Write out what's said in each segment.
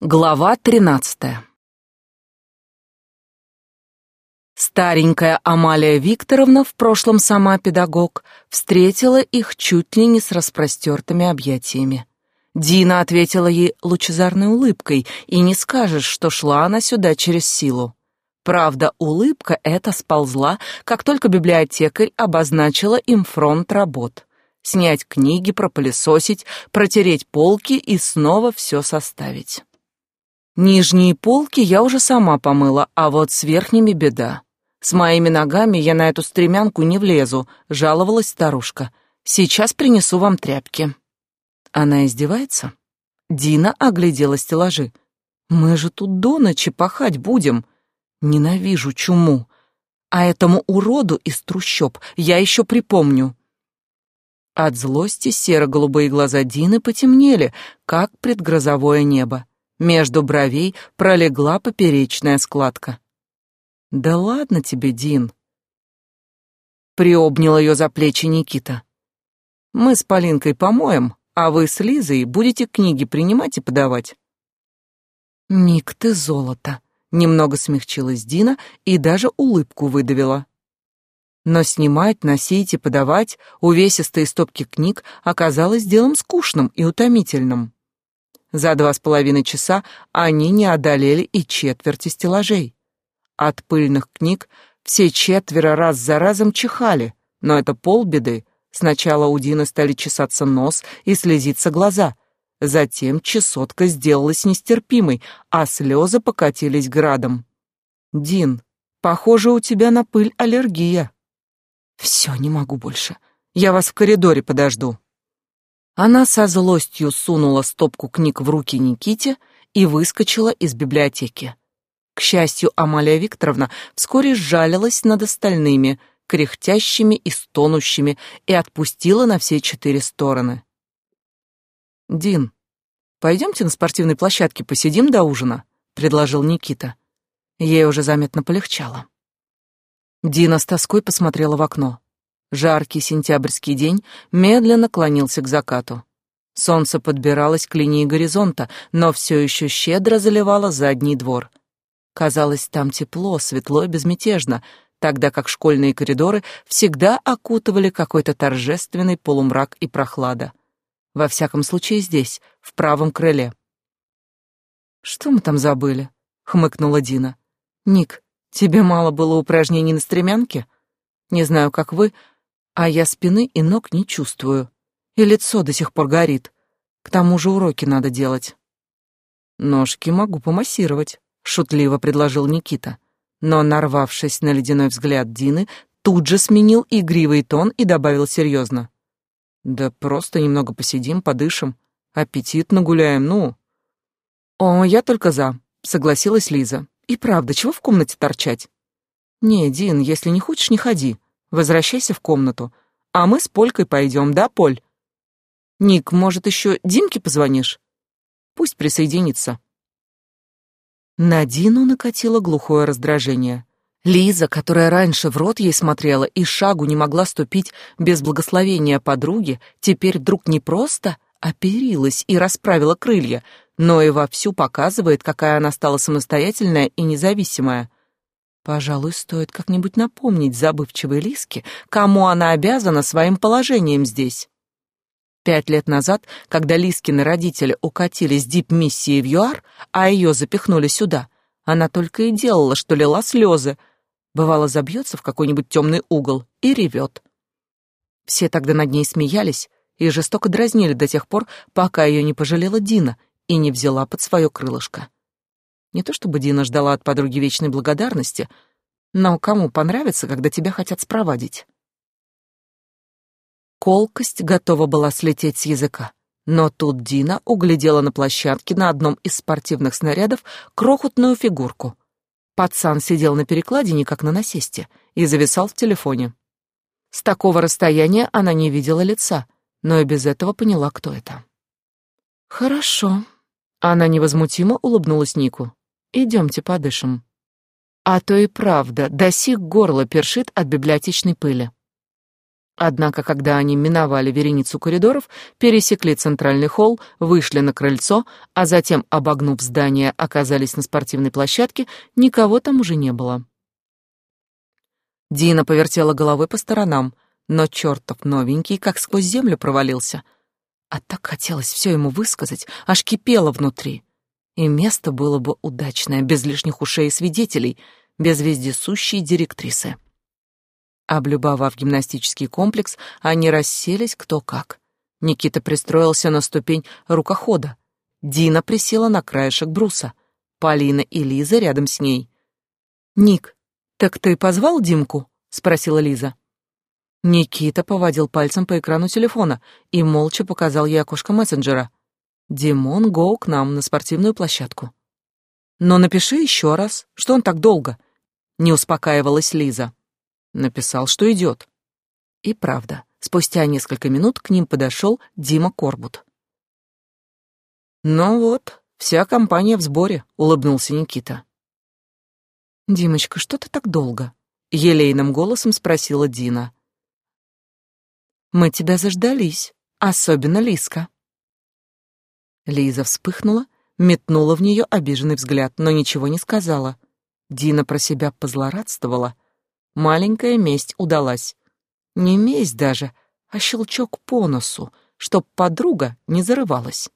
Глава тринадцатая Старенькая Амалия Викторовна, в прошлом сама педагог, встретила их чуть ли не с распростертыми объятиями. Дина ответила ей лучезарной улыбкой, и не скажешь, что шла она сюда через силу. Правда, улыбка эта сползла, как только библиотекарь обозначила им фронт работ. Снять книги, пропылесосить, протереть полки и снова все составить. Нижние полки я уже сама помыла, а вот с верхними беда. С моими ногами я на эту стремянку не влезу, жаловалась старушка. Сейчас принесу вам тряпки. Она издевается? Дина оглядела стеллажи. Мы же тут до ночи пахать будем. Ненавижу чуму. А этому уроду из трущоб я еще припомню. От злости серо-голубые глаза Дины потемнели, как предгрозовое небо. Между бровей пролегла поперечная складка. «Да ладно тебе, Дин!» Приобнял ее за плечи Никита. «Мы с Полинкой помоем, а вы с Лизой будете книги принимать и подавать». «Ник, ты золото!» Немного смягчилась Дина и даже улыбку выдавила. Но снимать, носить и подавать увесистые стопки книг оказалось делом скучным и утомительным. За два с половиной часа они не одолели и четверти стеллажей. От пыльных книг все четверо раз за разом чихали, но это полбеды. Сначала у Дины стали чесаться нос и слезиться глаза. Затем чесотка сделалась нестерпимой, а слезы покатились градом. «Дин, похоже, у тебя на пыль аллергия». «Все, не могу больше. Я вас в коридоре подожду». Она со злостью сунула стопку книг в руки Никите и выскочила из библиотеки. К счастью, Амалия Викторовна вскоре сжалилась над остальными, кряхтящими и стонущими, и отпустила на все четыре стороны. «Дин, пойдемте на спортивной площадке посидим до ужина», — предложил Никита. Ей уже заметно полегчало. Дина с тоской посмотрела в окно. Жаркий сентябрьский день медленно клонился к закату. Солнце подбиралось к линии горизонта, но все еще щедро заливало задний двор. Казалось, там тепло, светло и безмятежно, тогда как школьные коридоры всегда окутывали какой-то торжественный полумрак и прохлада. Во всяком случае здесь, в правом крыле. «Что мы там забыли?» — хмыкнула Дина. «Ник, тебе мало было упражнений на стремянке? Не знаю, как вы, а я спины и ног не чувствую. И лицо до сих пор горит. К тому же уроки надо делать. Ножки могу помассировать, шутливо предложил Никита. Но, нарвавшись на ледяной взгляд Дины, тут же сменил игривый тон и добавил серьезно. Да просто немного посидим, подышим, аппетит нагуляем, ну. О, я только за, согласилась Лиза. И правда, чего в комнате торчать? Не, Дин, если не хочешь, не ходи. Возвращайся в комнату, а мы с Полькой пойдем, да, Поль? Ник, может, еще Димке позвонишь? Пусть присоединится. На Дину накатило глухое раздражение. Лиза, которая раньше в рот ей смотрела и шагу не могла ступить без благословения подруги, теперь вдруг не просто оперилась и расправила крылья, но и вовсю показывает, какая она стала самостоятельная и независимая. Пожалуй, стоит как-нибудь напомнить забывчивой Лиске, кому она обязана своим положением здесь. Пять лет назад, когда Лискины родители укатили с дип-миссией в ЮАР, а ее запихнули сюда, она только и делала, что лила слезы. Бывало, забьется в какой-нибудь темный угол и ревет. Все тогда над ней смеялись и жестоко дразнили до тех пор, пока ее не пожалела Дина и не взяла под свое крылышко. Не то чтобы Дина ждала от подруги вечной благодарности, но кому понравится, когда тебя хотят спровадить? Колкость готова была слететь с языка. Но тут Дина углядела на площадке на одном из спортивных снарядов крохотную фигурку. Пацан сидел на перекладине, как на насесте, и зависал в телефоне. С такого расстояния она не видела лица, но и без этого поняла, кто это. «Хорошо». Она невозмутимо улыбнулась Нику. Идемте подышим. А то и правда, до сих горло першит от библиотечной пыли. Однако, когда они миновали вереницу коридоров, пересекли центральный холл, вышли на крыльцо, а затем, обогнув здание, оказались на спортивной площадке, никого там уже не было. Дина повертела головой по сторонам, но чертов новенький как сквозь землю провалился. А так хотелось все ему высказать, аж кипело внутри. И место было бы удачное, без лишних ушей и свидетелей, без вездесущей директрисы. Облюбовав гимнастический комплекс, они расселись кто как. Никита пристроился на ступень рукохода. Дина присела на краешек бруса. Полина и Лиза рядом с ней. «Ник, так ты позвал Димку?» — спросила Лиза. Никита поводил пальцем по экрану телефона и молча показал ей окошко мессенджера. «Димон, гоу к нам на спортивную площадку». «Но напиши еще раз, что он так долго?» — не успокаивалась Лиза. Написал, что идет. И правда, спустя несколько минут к ним подошел Дима Корбут. «Ну вот, вся компания в сборе», — улыбнулся Никита. «Димочка, что ты так долго?» — елейным голосом спросила Дина. «Мы тебя заждались, особенно Лиска». Лиза вспыхнула, метнула в нее обиженный взгляд, но ничего не сказала. Дина про себя позлорадствовала — Маленькая месть удалась. Не месть даже, а щелчок по носу, чтоб подруга не зарывалась.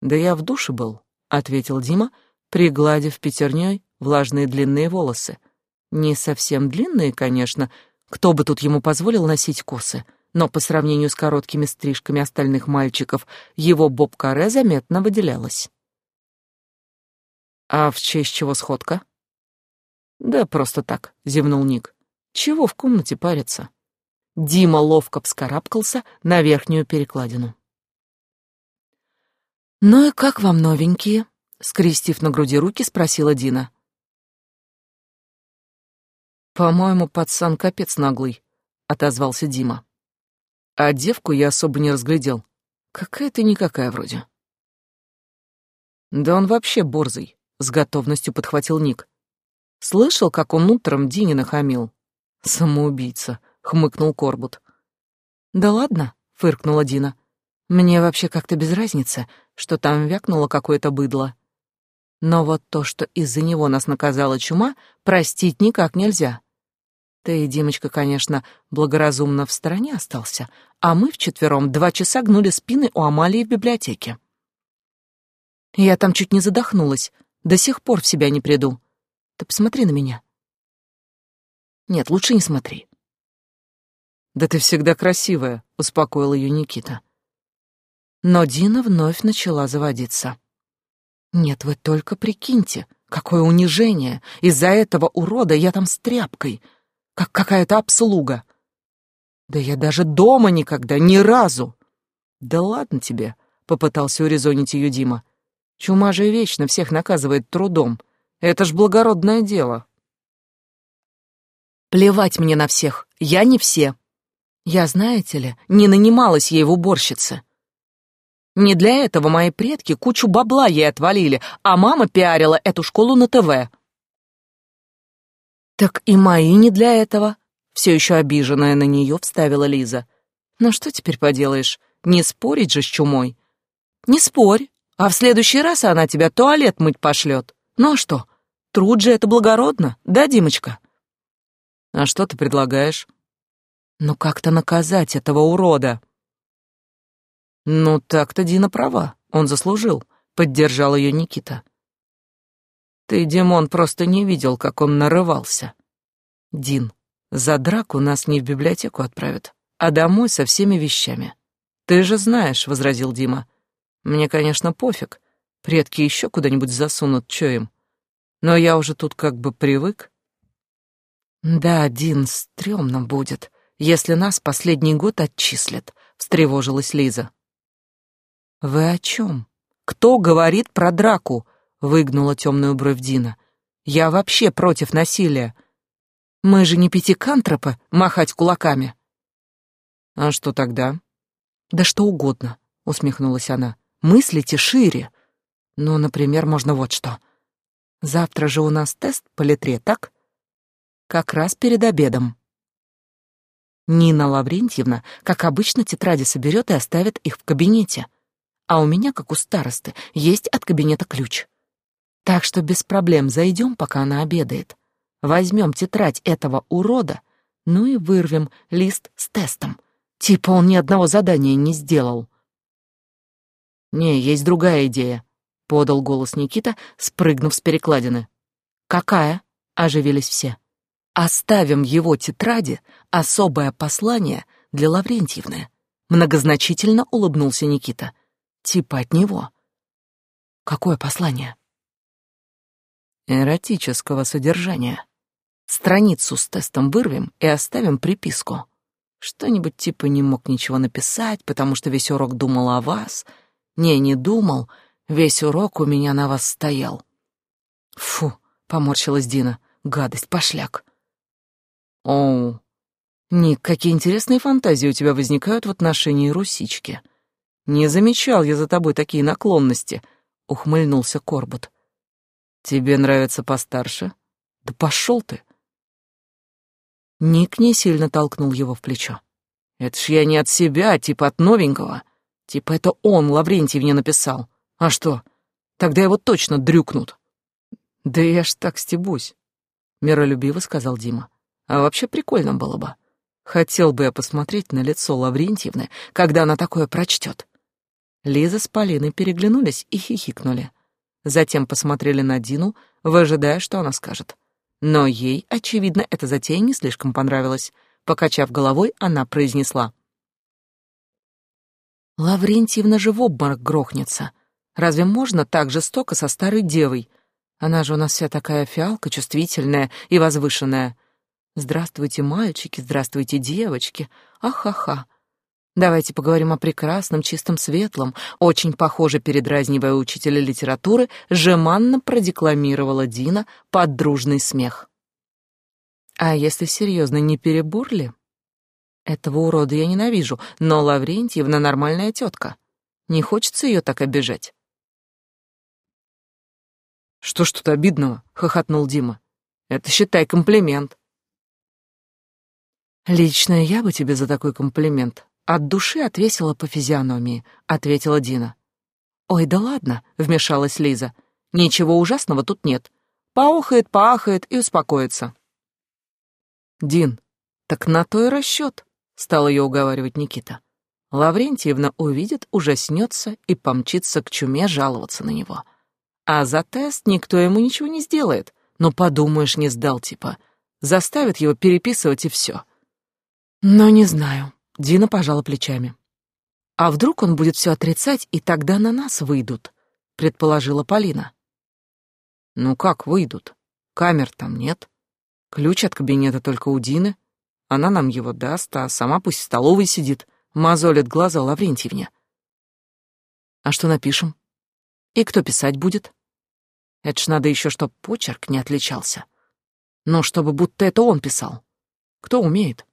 «Да я в душе был», — ответил Дима, пригладив пятерней влажные длинные волосы. Не совсем длинные, конечно, кто бы тут ему позволил носить косы, но по сравнению с короткими стрижками остальных мальчиков его боб-каре заметно выделялось. «А в честь чего сходка?» «Да просто так», — зевнул Ник. «Чего в комнате париться?» Дима ловко вскарабкался на верхнюю перекладину. «Ну и как вам новенькие?» — скрестив на груди руки, спросила Дина. «По-моему, пацан капец наглый», — отозвался Дима. «А девку я особо не разглядел. Какая-то никакая вроде». «Да он вообще борзый», — с готовностью подхватил Ник. Слышал, как он утром Дине нахамил? Самоубийца, хмыкнул Корбут. Да ладно, фыркнула Дина. Мне вообще как-то без разницы, что там вякнуло какое-то быдло. Но вот то, что из-за него нас наказала чума, простить никак нельзя. Ты, Димочка, конечно, благоразумно в стороне остался, а мы вчетвером два часа гнули спины у Амалии в библиотеке. Я там чуть не задохнулась, до сих пор в себя не приду. Ты посмотри на меня. Нет, лучше не смотри. Да ты всегда красивая, успокоил ее Никита. Но Дина вновь начала заводиться. Нет, вы только прикиньте, какое унижение. Из-за этого урода я там с тряпкой, как какая-то обслуга. Да я даже дома никогда, ни разу. Да ладно тебе, попытался урезонить ее Дима. Чума же вечно всех наказывает трудом. Это ж благородное дело. Плевать мне на всех, я не все. Я, знаете ли, не нанималась ей в уборщице. Не для этого мои предки кучу бабла ей отвалили, а мама пиарила эту школу на ТВ. Так и мои не для этого. Все еще обиженная на нее вставила Лиза. Ну что теперь поделаешь? Не спорить же с чумой. Не спорь, а в следующий раз она тебя туалет мыть пошлет. Ну а что? Труд же это благородно, да, Димочка? А что ты предлагаешь? Ну как-то наказать этого урода. Ну так-то Дина права, он заслужил, поддержал ее Никита. Ты, Димон, просто не видел, как он нарывался. Дин, за драку нас не в библиотеку отправят, а домой со всеми вещами. Ты же знаешь, возразил Дима. Мне, конечно, пофиг. Предки еще куда-нибудь засунут, чё им но я уже тут как бы привык. Да, Дин, стрёмно будет, если нас последний год отчислят, встревожилась Лиза. Вы о чем? Кто говорит про драку? Выгнула темную бровь Дина. Я вообще против насилия. Мы же не пятикантропы махать кулаками. А что тогда? Да что угодно, усмехнулась она. Мыслите шире. Ну, например, можно вот что. Завтра же у нас тест по литре, так? Как раз перед обедом. Нина Лаврентьевна, как обычно, тетради соберет и оставит их в кабинете. А у меня, как у старосты, есть от кабинета ключ. Так что без проблем зайдем, пока она обедает. Возьмем тетрадь этого урода, ну и вырвем лист с тестом. Типа он ни одного задания не сделал. «Не, есть другая идея», — подал голос Никита, спрыгнув с перекладины. «Какая?» — оживились все. «Оставим его тетради особое послание для Лаврентьевны», — многозначительно улыбнулся Никита. «Типа от него». «Какое послание?» «Эротического содержания. Страницу с тестом вырвем и оставим приписку. Что-нибудь типа не мог ничего написать, потому что весь урок думал о вас. Не, не думал, весь урок у меня на вас стоял». «Фу», — поморщилась Дина, — «гадость, пошляк». «Оу, Ник, какие интересные фантазии у тебя возникают в отношении русички. Не замечал я за тобой такие наклонности», — ухмыльнулся Корбут. «Тебе нравится постарше? Да пошел ты!» Ник не сильно толкнул его в плечо. «Это ж я не от себя, а типа от новенького. Типа это он Лаврентьевне написал. А что, тогда его точно дрюкнут». «Да я ж так стебусь», — миролюбиво сказал Дима. «А вообще прикольно было бы. Хотел бы я посмотреть на лицо Лаврентьевны, когда она такое прочтет». Лиза с Полиной переглянулись и хихикнули. Затем посмотрели на Дину, выжидая, что она скажет. Но ей, очевидно, эта затея не слишком понравилась. Покачав головой, она произнесла. «Лаврентьевна же в обморок грохнется. Разве можно так жестоко со старой девой? Она же у нас вся такая фиалка, чувствительная и возвышенная. Здравствуйте, мальчики, здравствуйте, девочки. Ах-ха-ха. Давайте поговорим о прекрасном, чистом, светлом. Очень похоже, передразнивая учителя литературы, жеманно продекламировала Дина под дружный смех. А если серьезно, не перебор ли? Этого урода я ненавижу, но Лаврентьевна нормальная тетка. Не хочется ее так обижать. «Что ж тут обидного?» — хохотнул Дима. «Это, считай, комплимент». «Лично я бы тебе за такой комплимент от души отвесила по физиономии, ответила Дина. Ой, да ладно, вмешалась Лиза. Ничего ужасного тут нет. Поохает, поахает и успокоится. Дин, так на то и расчет, стал ее уговаривать Никита. Лаврентьевна увидит, ужаснется и помчится к чуме жаловаться на него. А за тест никто ему ничего не сделает. Но подумаешь, не сдал типа. Заставит его переписывать и все. Но не знаю. Дина пожала плечами. А вдруг он будет все отрицать, и тогда на нас выйдут, предположила Полина. Ну как выйдут? Камер там нет. Ключ от кабинета только у Дины. Она нам его даст, а сама пусть в столовой сидит, мозолит глаза Лаврентьевне. А что напишем? И кто писать будет? Это ж надо еще, чтоб почерк не отличался. Но чтобы будто это он писал. Кто умеет?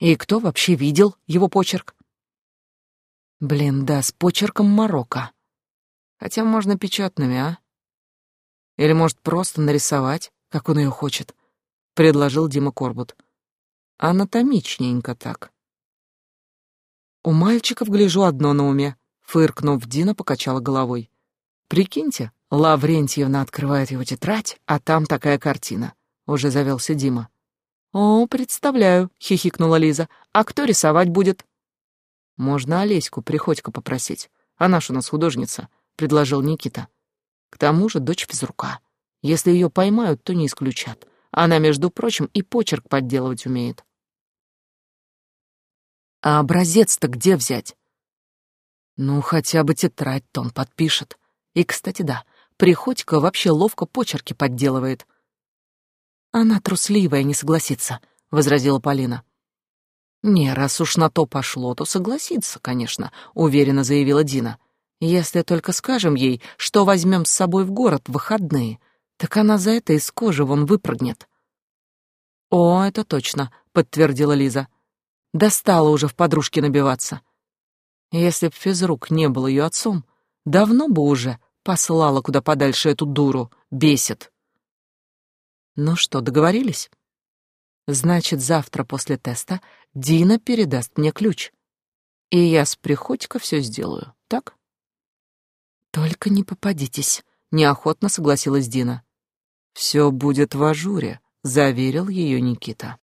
И кто вообще видел его почерк? Блин, да, с почерком Марокко. Хотя можно печатными, а? Или, может, просто нарисовать, как он ее хочет, предложил Дима Корбут. Анатомичненько так. У мальчиков гляжу одно на уме, фыркнув, Дина покачала головой. Прикиньте, Лаврентьевна открывает его тетрадь, а там такая картина. Уже завелся Дима. «О, представляю», — хихикнула Лиза. «А кто рисовать будет?» «Можно Олеську Приходько попросить. Она ж у нас художница», — предложил Никита. «К тому же дочь физрука. Если ее поймают, то не исключат. Она, между прочим, и почерк подделывать умеет». «А образец-то где взять?» «Ну, хотя бы тетрадь-то он подпишет. И, кстати, да, Приходько вообще ловко почерки подделывает. Она трусливая, не согласится, возразила Полина. Не, раз уж на то пошло, то согласится, конечно, уверенно заявила Дина. Если только скажем ей, что возьмем с собой в город в выходные, так она за это из кожи вон выпрыгнет. О, это точно, подтвердила Лиза. Достала уже в подружки набиваться. Если б физрук не был ее отцом, давно бы уже послала куда подальше эту дуру, бесит. Ну что, договорились? Значит, завтра после теста Дина передаст мне ключ. И я с Приходько все сделаю, так? Только не попадитесь, неохотно согласилась Дина. Все будет в ажуре, заверил ее Никита.